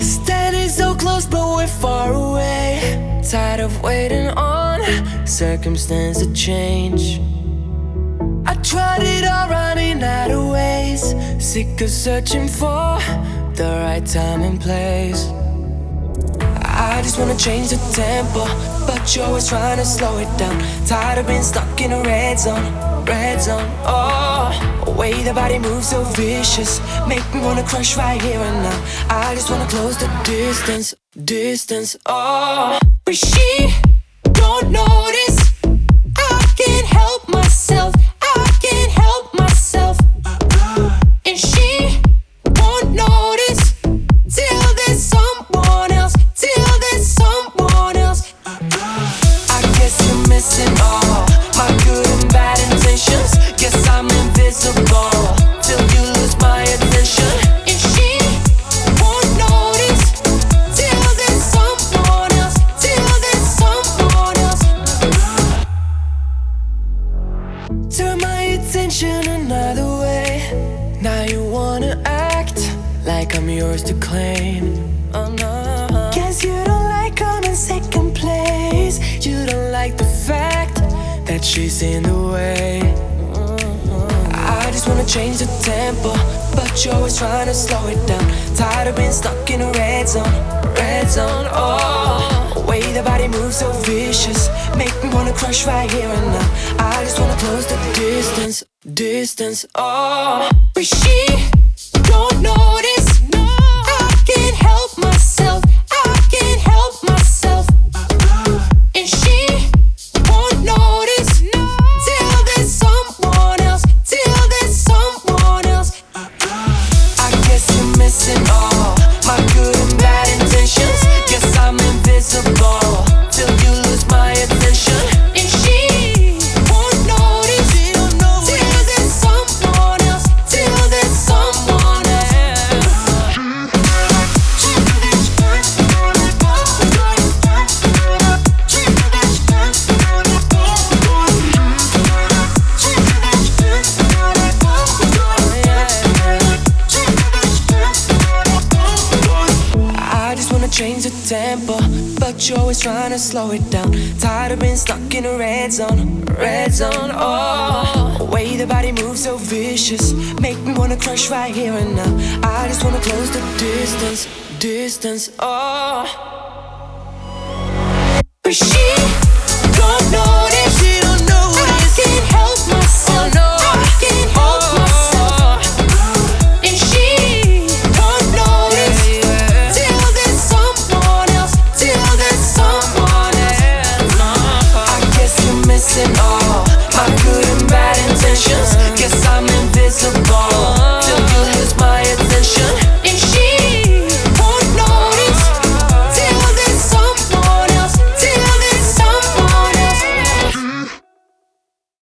Standing so close, but we're far away. Tired of waiting on circumstance to change. I tried it all, running out of ways. Sick of searching for the right time and place. I just wanna change the tempo, but you're always trying to slow it down. Tired of being stuck in a red zone, red zone. Oh, the way the body moves so vicious, make me wanna crush right here and now. I just wanna close the distance, distance. Oh, but she all my good and bad intentions. Guess I'm invisible till you lose my attention. And she won't notice till there's someone else. Till there's someone else. Turn my attention another way. Now you wanna act like I'm yours to claim. Oh no. That she's in the way. I just wanna change the tempo, but you're always trying to slow it down. Tired of being stuck in a red zone, red zone. Oh, the way the body moves so vicious, make me wanna crush right here and now. I just wanna close the distance, distance. Oh, but she change the tempo, but you're always trying to slow it down. Tired of being stuck in a red zone, red zone. Oh, the way the body moves so vicious, make me wanna crush right here and now. I just wanna close the distance, distance. Oh, but she you're